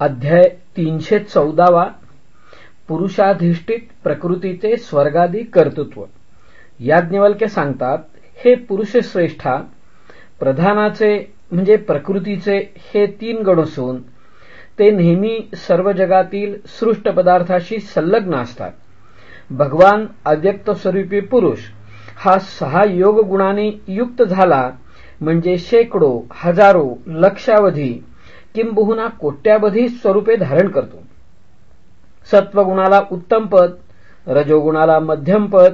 अध्याय तीनशे चौदावा पुरुषाधिष्ठित प्रकृतीचे स्वर्गादी कर्तृत्व. याज्ञवल्क्य सांगतात हे पुरुष श्रेष्ठा प्रधानाचे म्हणजे प्रकृतीचे हे तीन गण असून ते नेहमी सर्व जगातील सृष्ट पदार्थाशी संलग्न असतात. भगवान अव्यक्त स्वरूपी पुरुष हा सहा योग गुणाने युक्त झाला म्हणजे शेकडो हजारो लक्षावधी किंबहुना कोट्यावधी स्वरूपे धारण करतो. सत्वगुणाला उत्तम पद रजोगुणाला मध्यम पद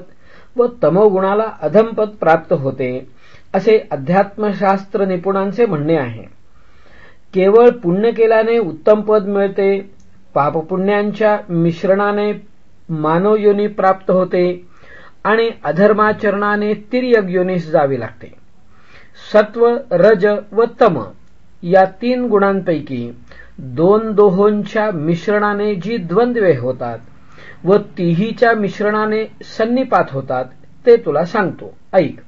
व तमोगुणाला अधमपद प्राप्त होते असे अध्यात्मशास्त्र निपुणांचे म्हणणे आहे. केवळ पुण्य केल्याने उत्तम पद मिळते पापपुण्यांच्या मिश्रणाने मानव योनी प्राप्त होते आणि अधर्माचरणाने तिर्यग योनीस जावे लागते. सत्व रज व तम या तीन गुणांपैकी दोन दोहोंच्या मिश्रणाने जी द्वंद्वे होतात व तिहीच्या मिश्रणाने सन्निपात होतात ते तुला सांगतो. ऐक.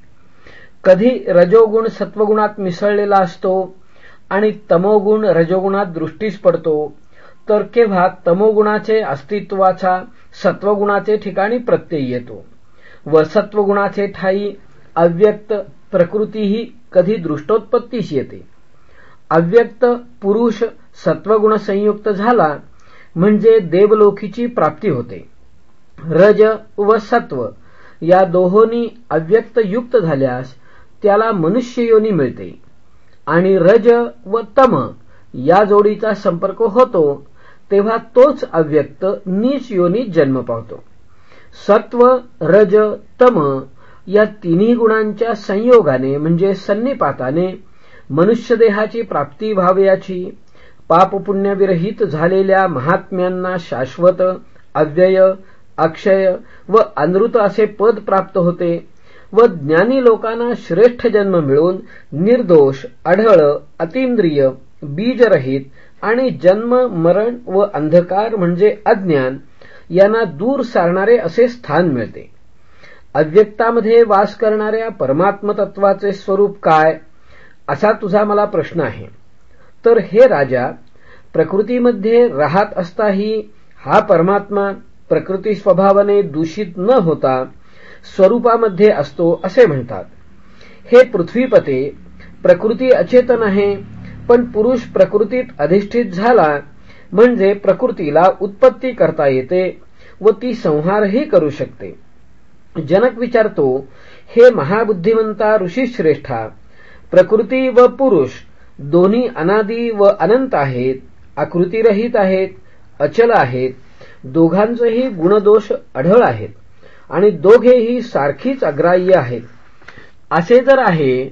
कधी रजोगुण सत्वगुणात मिसळलेला असतो आणि तमोगुण रजोगुणात दृष्टीस पडतो तर केव्हा तमोगुणाचे अस्तित्वाचा सत्वगुणाचे ठिकाणी प्रत्यय येतो व सत्वगुणाचे ठाई अव्यक्त प्रकृतीही कधी दृष्टोत्पत्तीस येते. अव्यक्त पुरुष सत्वगुण संयुक्त झाला म्हणजे देवलोकीची प्राप्ती होते. रज व सत्व या दोहोनी अव्यक्त युक्त झाल्यास त्याला मनुष्य योनी मिळते. आणि रज व तम या जोडीचा संपर्क होतो तेव्हा तोच अव्यक्त नीच योनी जन्म पावतो. सत्व रज तम या तिन्ही गुणांच्या संयोगाने म्हणजे सन्निपाताने मनुष्यदेहाची प्राप्ती व्हावयाची पापपुण्यविरहित झालेल्या महात्म्यांना शाश्वत अव्यय अक्षय व अनृत असे पद प्राप्त होते व ज्ञानी लोकांना श्रेष्ठ जन्म मिळून निर्दोष अढळ अतिंद्रिय बीजरहित आणि जन्म मरण व अंधकार म्हणजे अज्ञान यांना दूर सारणारे असे स्थान मिळते. अव्यक्तामध्ये वास करणाऱ्या परमात्म तत्वाचे स्वरूप काय? असा तुझा मला प्रश्न आहे. तर हे राजा प्रकृतीमध्ये राहत असताही हा परमात्मा प्रकृती स्वभावाने दूषित न होता स्वरूपामध्ये असतो असे म्हणतात. हे पृथ्वीपते प्रकृती अचेतन आहे पण पुरुष प्रकृतीत अधिष्ठित झाला म्हणजे प्रकृतीला उत्पत्ती करता येते व ती संहारही करू शकते. जनक विचारतो हे महाबुद्धिमंता ऋषीश्रेष्ठा प्रकृती व पुरुष दोन्ही अनादी व अनंत आहेत आकृतीरहित आहेत अचल आहेत दोघांचेही गुणदोष आढळ आहेत आणि दोघेही सारखीच अग्राह्य आहेत. असे जर आहे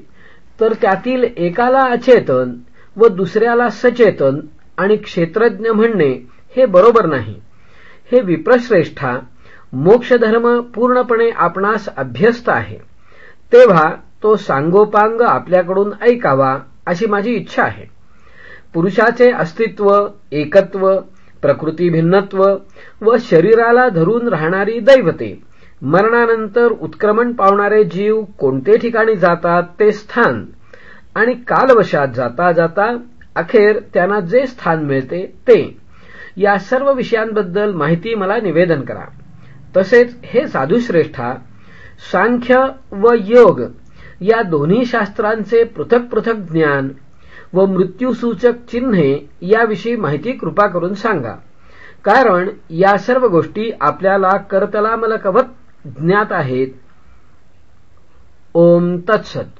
तर त्यातील एकाला अचेतन व दुसऱ्याला सचेतन आणि क्षेत्रज्ञ म्हणणे हे बरोबर नाही. हे विप्रश्रेष्ठा मोक्षधर्म पूर्णपणे आपणास अभ्यस्त आहे. तेव्हा तो सांगोपांग आपल्याकडून ऐकावा अशी माझी इच्छा आहे. पुरुषाचे अस्तित्व एकत्व प्रकृती भिन्नत्व व शरीराला धरून राहणारी दैवते मरणानंतर उत्क्रमण पावणारे जीव कोणते ठिकाणी जातात ते स्थान आणि कालवशात जाता जाता अखेर त्यांना जे स्थान मिळते ते. या सर्व विषयांबद्दल माहिती मला निवेदन करा. तसेच हे साधुश्रेष्ठा सांख्य व योग या दोन्ही शास्त्रांचे पृथक पृथक ज्ञान व मृत्यूसूचक चिन्हे याविषयी माहिती कृपा करून सांगा. कारण या सर्व गोष्टी आपल्याला करतलामलकवत ज्ञात आहेत. ओम तत्सत.